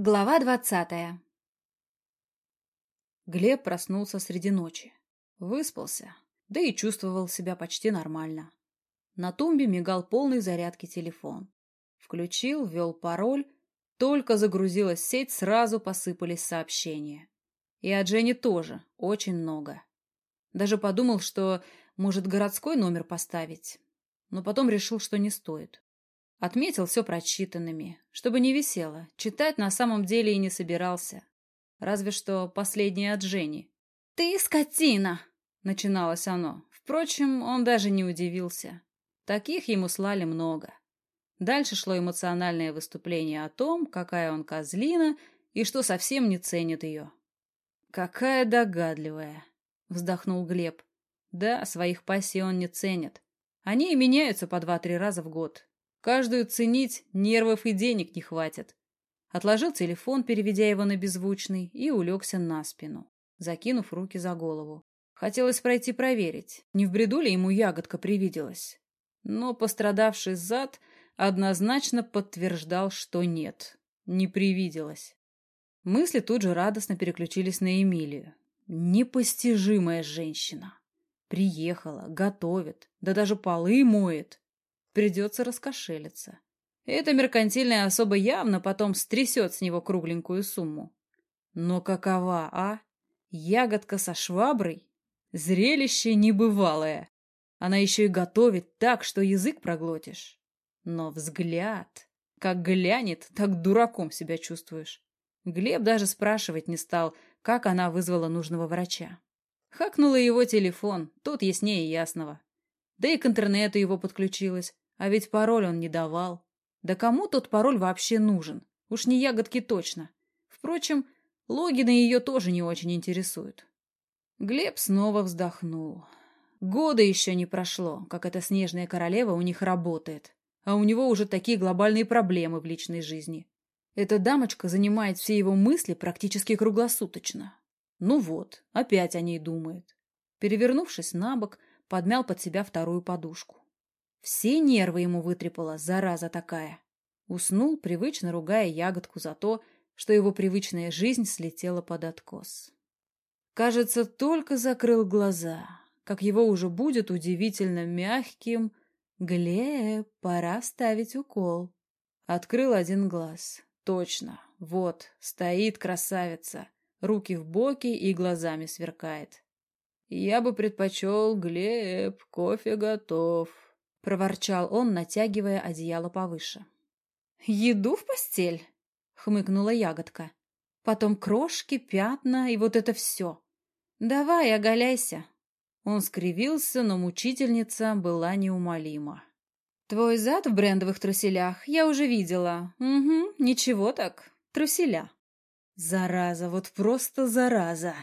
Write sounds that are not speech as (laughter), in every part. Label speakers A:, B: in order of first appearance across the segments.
A: Глава двадцатая
B: Глеб проснулся среди ночи. Выспался, да и чувствовал себя почти нормально. На тумбе мигал полный зарядки телефон. Включил, ввел пароль, только загрузилась сеть, сразу посыпались сообщения. И от Жени тоже, очень много. Даже подумал, что может городской номер поставить, но потом решил, что не стоит. Отметил все прочитанными, чтобы не висело. Читать на самом деле и не собирался. Разве что последнее от Жени.
A: «Ты скотина!»
B: — начиналось оно. Впрочем, он даже не удивился. Таких ему слали много. Дальше шло эмоциональное выступление о том, какая он козлина и что совсем не ценит ее. «Какая догадливая!» — вздохнул Глеб. «Да, своих пассий он не ценит. Они и меняются по два-три раза в год. Каждую ценить нервов и денег не хватит. Отложил телефон, переведя его на беззвучный, и улегся на спину, закинув руки за голову. Хотелось пройти проверить, не в бреду ли ему ягодка привиделась. Но пострадавший зад однозначно подтверждал, что нет, не привиделось. Мысли тут же радостно переключились на Эмилию. Непостижимая женщина. Приехала, готовит, да даже полы моет. Придется раскошелиться. Эта меркантильная особа явно потом стрясет с него кругленькую сумму. Но какова, а? Ягодка со шваброй? Зрелище небывалое. Она еще и готовит так, что язык проглотишь. Но взгляд... Как глянет, так дураком себя чувствуешь. Глеб даже спрашивать не стал, как она вызвала нужного врача. Хакнула его телефон, тут яснее ясного. Да и к интернету его подключилась. А ведь пароль он не давал. Да кому тот пароль вообще нужен? Уж не ягодки точно. Впрочем, логины ее тоже не очень интересуют. Глеб снова вздохнул. Года еще не прошло, как эта снежная королева у них работает. А у него уже такие глобальные проблемы в личной жизни. Эта дамочка занимает все его мысли практически круглосуточно. Ну вот, опять о ней думает. Перевернувшись на бок, подмял под себя вторую подушку. Все нервы ему вытрепала, зараза такая. Уснул, привычно ругая ягодку за то, что его привычная жизнь слетела под откос. Кажется, только закрыл глаза, как его уже будет удивительно мягким. «Глеб, пора ставить укол». Открыл один глаз. Точно, вот, стоит красавица, руки в боки и глазами сверкает. «Я бы предпочел, Глеб, кофе готов», — проворчал он, натягивая одеяло повыше.
A: «Еду в постель?» — хмыкнула ягодка. «Потом крошки, пятна и вот это все. Давай, оголяйся».
B: Он скривился, но мучительница была неумолима.
A: «Твой зад в брендовых труселях я уже видела. Угу, ничего так, труселя».
B: «Зараза, вот просто зараза!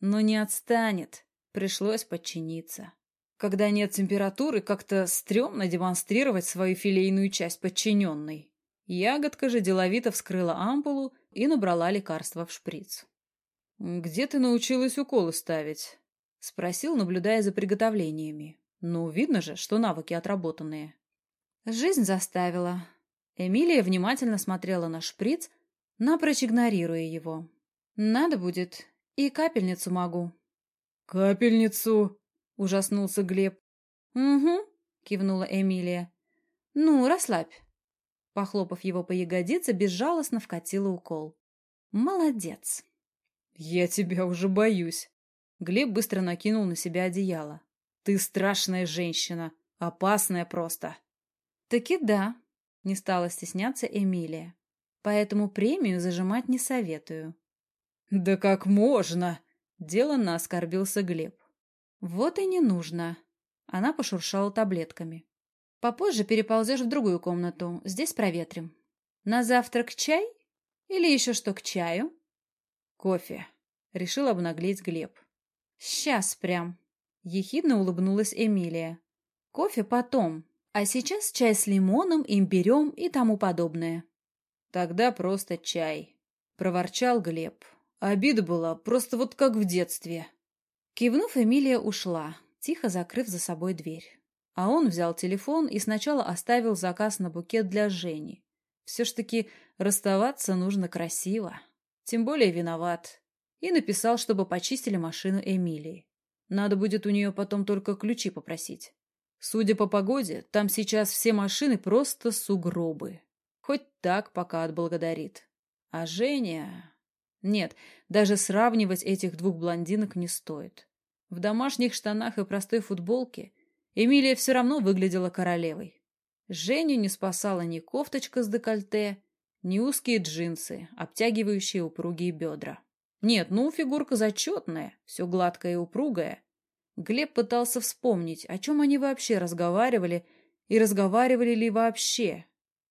B: Но не отстанет. Пришлось подчиниться». Когда нет температуры, как-то стрёмно демонстрировать свою филейную часть подчиненной. Ягодка же деловито вскрыла ампулу и набрала лекарство в шприц. «Где ты научилась уколы ставить?» — спросил, наблюдая за приготовлениями. «Ну, видно же, что навыки отработанные».
A: «Жизнь заставила». Эмилия внимательно смотрела на шприц, напрочь игнорируя его. «Надо будет, и капельницу могу».
B: «Капельницу?» Ужаснулся Глеб.
A: «Угу», — кивнула Эмилия. «Ну, расслабь». Похлопав его по ягодице, безжалостно вкатила укол. «Молодец».
B: «Я тебя уже боюсь». Глеб быстро накинул на себя одеяло. «Ты страшная женщина. Опасная просто».
A: «Таки да», — не стала стесняться Эмилия. «Поэтому премию зажимать не советую».
B: «Да как можно?» — деланно оскорбился Глеб.
A: «Вот и не нужно». Она пошуршала таблетками. «Попозже переползешь в другую комнату. Здесь проветрим. На завтрак чай? Или еще что к чаю?»
B: «Кофе», — решил обнаглеть Глеб.
A: «Сейчас прям», — ехидно улыбнулась Эмилия. «Кофе потом, а сейчас чай с лимоном, имбирем и тому подобное».
B: «Тогда просто чай», — проворчал Глеб. Обида была просто вот как в детстве.
A: Кивнув, Эмилия ушла, тихо закрыв за собой дверь. А он взял телефон и сначала оставил заказ на букет для Жени.
B: Все ж таки расставаться нужно красиво. Тем более виноват. И написал, чтобы почистили машину Эмилии. Надо будет у нее потом только ключи попросить. Судя по погоде, там сейчас все машины просто сугробы. Хоть так пока отблагодарит. А Женя... Нет, даже сравнивать этих двух блондинок не стоит. В домашних штанах и простой футболке Эмилия все равно выглядела королевой. Женю не спасала ни кофточка с декольте, ни узкие джинсы, обтягивающие упругие бедра. Нет, ну, фигурка зачетная, все гладкое и упругое. Глеб пытался вспомнить, о чем они вообще разговаривали, и разговаривали ли вообще,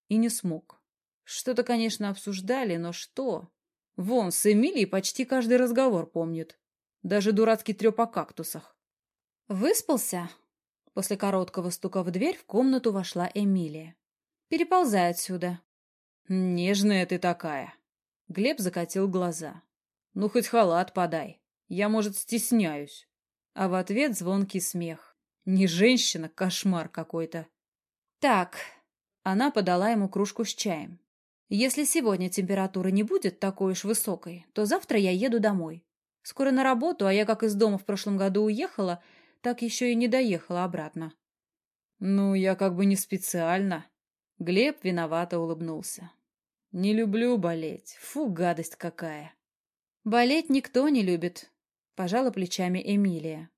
B: и не смог. Что-то, конечно, обсуждали, но что? Вон, с Эмилией почти каждый разговор помнит. Даже дурацкий треп о кактусах.
A: «Выспался?» После короткого стука в дверь в комнату вошла Эмилия. «Переползай отсюда».
B: «Нежная ты такая». Глеб закатил глаза. «Ну, хоть халат подай. Я, может, стесняюсь». А в ответ звонкий смех. «Не женщина, кошмар какой-то».
A: «Так». Она подала ему кружку с чаем. «Если сегодня температура не будет такой уж высокой, то завтра я еду домой. Скоро на работу, а я как из дома в прошлом году уехала, так еще и не доехала обратно».
B: «Ну, я как бы не специально». Глеб виновато улыбнулся. «Не люблю болеть. Фу, гадость какая!»
A: «Болеть никто не любит», — пожала плечами Эмилия.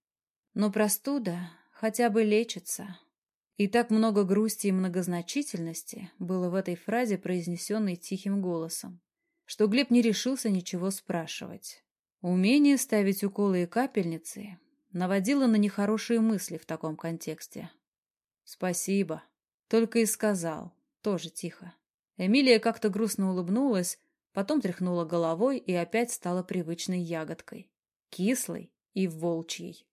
A: «Но простуда хотя бы лечится». И так много грусти и многозначительности было в этой фразе, произнесенной тихим голосом, что Глеб не решился ничего спрашивать. Умение ставить уколы и капельницы наводило на нехорошие мысли в таком контексте.
B: «Спасибо», — только и сказал, тоже тихо. Эмилия как-то грустно улыбнулась, потом тряхнула головой и опять стала привычной ягодкой. Кислой и волчьей.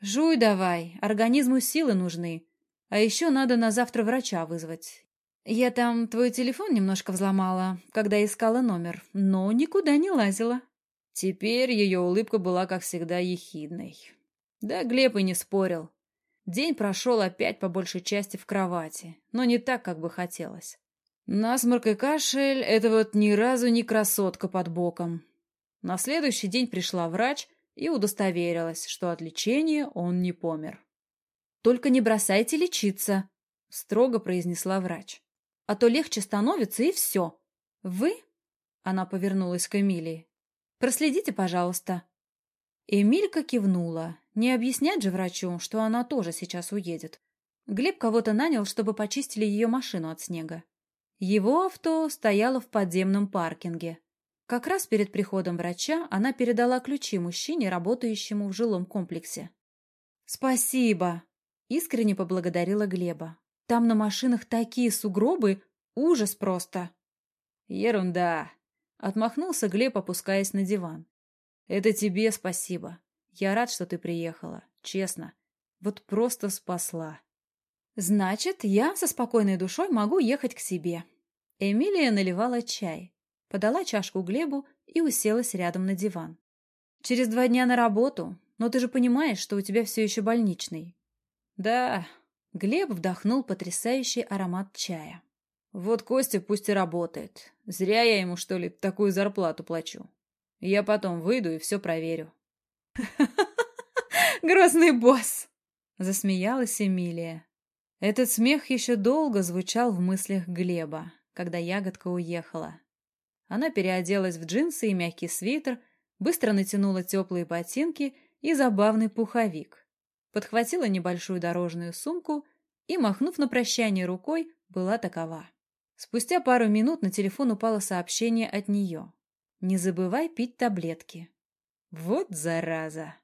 A: «Жуй давай, организму силы нужны. А еще надо на завтра врача вызвать. Я там твой телефон немножко взломала, когда искала номер, но никуда не лазила».
B: Теперь ее улыбка была, как всегда, ехидной. Да, Глеб и не спорил. День прошел опять по большей части в кровати, но не так, как бы хотелось. Насморк и кашель — это вот ни разу не красотка под боком. На следующий день пришла врач и удостоверилась, что от лечения он не помер.
A: «Только не бросайте лечиться», — строго произнесла врач. «А то легче становится, и все. Вы?» — она повернулась к Эмилии. «Проследите, пожалуйста». Эмилька кивнула. Не объяснять же врачу, что она тоже сейчас уедет. Глеб кого-то нанял, чтобы почистили ее машину от снега. Его авто стояло в подземном паркинге. Как раз перед приходом врача она передала ключи мужчине, работающему в жилом комплексе. «Спасибо!» — искренне поблагодарила Глеба. «Там на машинах такие сугробы! Ужас просто!»
B: «Ерунда!» — отмахнулся Глеб, опускаясь на диван. «Это тебе спасибо. Я рад, что ты приехала. Честно. Вот просто спасла».
A: «Значит, я со спокойной душой могу ехать к себе». Эмилия наливала чай, подала чашку Глебу и уселась рядом на диван. «Через два дня на работу, но ты же понимаешь, что у тебя все еще больничный».
B: «Да».
A: Глеб вдохнул потрясающий аромат чая.
B: «Вот Костя пусть и работает. Зря я ему, что ли, такую зарплату плачу. Я потом выйду и все проверю». (laughs)
A: Грозный босс!» — засмеялась Эмилия. Этот смех еще долго звучал в мыслях Глеба, когда ягодка уехала. Она переоделась в джинсы и мягкий свитер, быстро натянула теплые ботинки и забавный пуховик, подхватила небольшую дорожную сумку и, махнув на прощание рукой, была такова. Спустя пару минут на телефон упало сообщение от нее. «Не забывай пить таблетки». Вот зараза!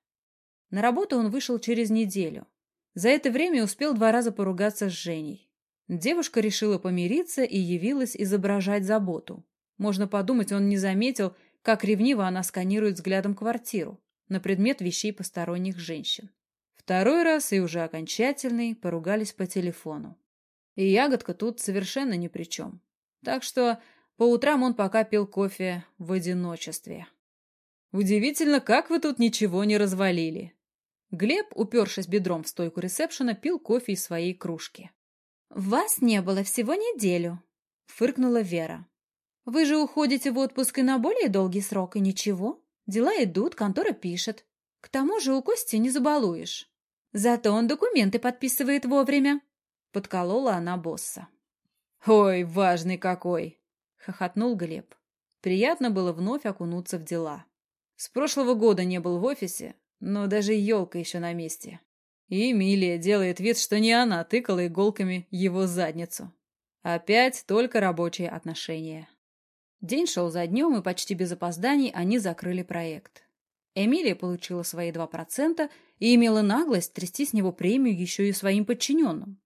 A: На работу он вышел через неделю, за это время успел два раза поругаться с Женей. Девушка решила помириться и явилась изображать заботу. Можно подумать, он не заметил, как ревниво она сканирует взглядом квартиру на предмет вещей посторонних женщин. Второй раз и уже окончательный поругались по телефону. И ягодка тут совершенно ни при чем. Так что по утрам он пока пил кофе в одиночестве. «Удивительно, как вы тут ничего не развалили», Глеб, упершись бедром в стойку ресепшена, пил кофе из своей кружки. «Вас не было всего неделю», — Фыркнула Вера. Вы же уходите в отпуск и на более долгий срок, и ничего. Дела идут, контора пишет. К тому же у Кости не забалуешь. Зато он документы подписывает вовремя. Подколола она босса.
B: «Ой, важный какой!» — хохотнул Глеб. Приятно было вновь окунуться в дела. С прошлого года не был в офисе, но даже елка еще на месте. И Эмилия делает вид, что не она тыкала иголками его задницу. Опять только рабочие отношения. День шел за днем, и почти без опозданий они закрыли проект. Эмилия получила свои 2% и имела наглость трясти с него премию еще и своим подчиненным.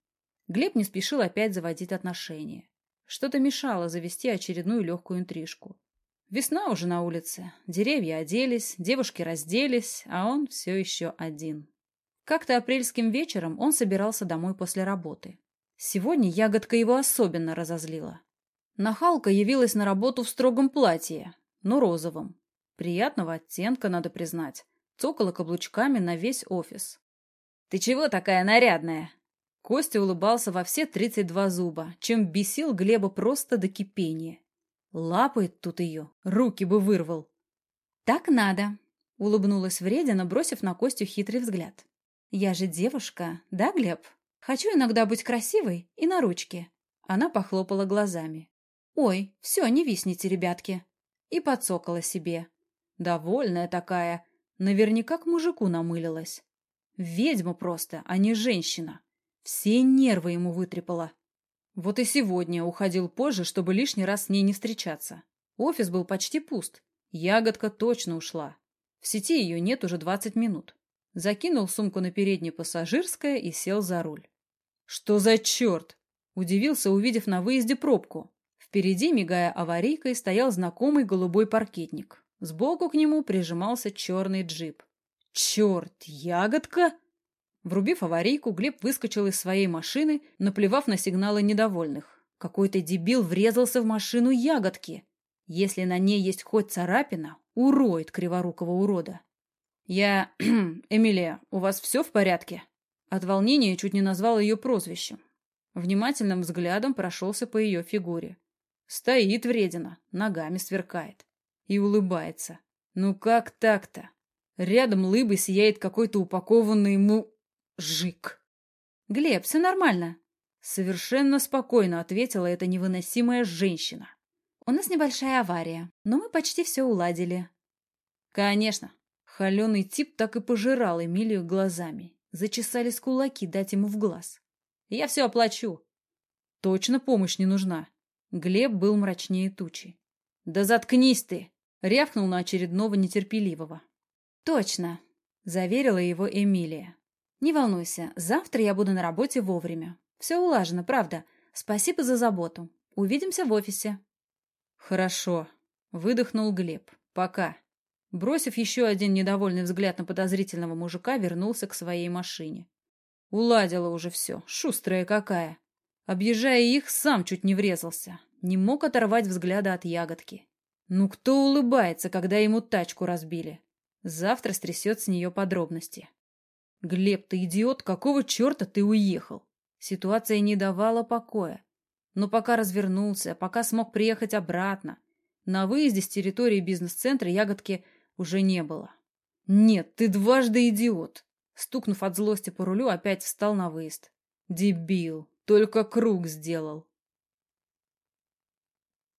B: Глеб не спешил опять заводить отношения. Что-то мешало завести очередную легкую интрижку. Весна уже на улице, деревья оделись, девушки разделись, а он все еще один. Как-то апрельским вечером он собирался домой после работы. Сегодня ягодка его особенно разозлила. Нахалка явилась на работу в строгом платье, но розовом. Приятного оттенка, надо признать. Цокала каблучками на весь офис. «Ты чего такая нарядная?» Костя улыбался во все тридцать два зуба, чем бесил Глеба просто до кипения. Лапает тут ее, руки бы вырвал.
A: «Так надо», — улыбнулась вредина, бросив на Костю хитрый взгляд. «Я же девушка, да, Глеб? Хочу иногда быть красивой и на ручке». Она похлопала глазами. «Ой, все, не висните, ребятки!» И подсокала себе. Довольная такая, наверняка к мужику намылилась. Ведьма просто, а не женщина. Все нервы ему вытрепала. Вот и сегодня уходил позже, чтобы лишний раз с ней не встречаться. Офис был почти пуст. Ягодка точно ушла. В сети ее нет уже двадцать минут. Закинул сумку на переднее пассажирское и сел за руль. «Что за черт?» Удивился, увидев на выезде пробку. Впереди, мигая аварийкой, стоял знакомый голубой паркетник. Сбоку к нему прижимался черный джип. «Черт, ягодка!» Врубив аварийку, Глеб выскочил из своей машины, наплевав на сигналы недовольных. Какой-то дебил врезался в машину ягодки. Если на ней есть хоть царапина, уроет криворукого урода. «Я... (clears throat) Эмилия, у вас все в порядке?» От волнения чуть не назвал ее прозвищем. Внимательным взглядом прошелся по ее фигуре. Стоит вредина, ногами сверкает. И улыбается. Ну как так-то? Рядом лыбой сияет какой-то упакованный ему Жик. Глеб, все нормально.
B: Совершенно спокойно ответила эта невыносимая женщина.
A: У нас небольшая авария, но мы почти все уладили.
B: Конечно. Холеный тип так и пожирал Эмилию глазами. Зачесались кулаки дать ему в глаз. Я все оплачу. Точно помощь не нужна. Глеб был мрачнее тучи. Да заткнись ты! Рявкнул на очередного нетерпеливого.
A: Точно, заверила его Эмилия. Не волнуйся, завтра я буду на работе вовремя. Все улажено, правда. Спасибо за заботу. Увидимся в офисе.
B: Хорошо. Выдохнул Глеб. Пока. Бросив еще один недовольный взгляд на подозрительного мужика, вернулся к своей машине. Уладила уже все. Шустрая какая. Объезжая их, сам чуть не врезался. Не мог оторвать взгляда от ягодки. Ну кто улыбается, когда ему тачку разбили? Завтра стрясет с нее подробности. «Глеб, ты идиот, какого черта ты уехал?» Ситуация не давала покоя. Но пока развернулся, пока смог приехать обратно, на выезде с территории бизнес-центра ягодки уже не было. «Нет, ты дважды идиот!» Стукнув от злости по рулю, опять встал на выезд. «Дебил! Только круг сделал!»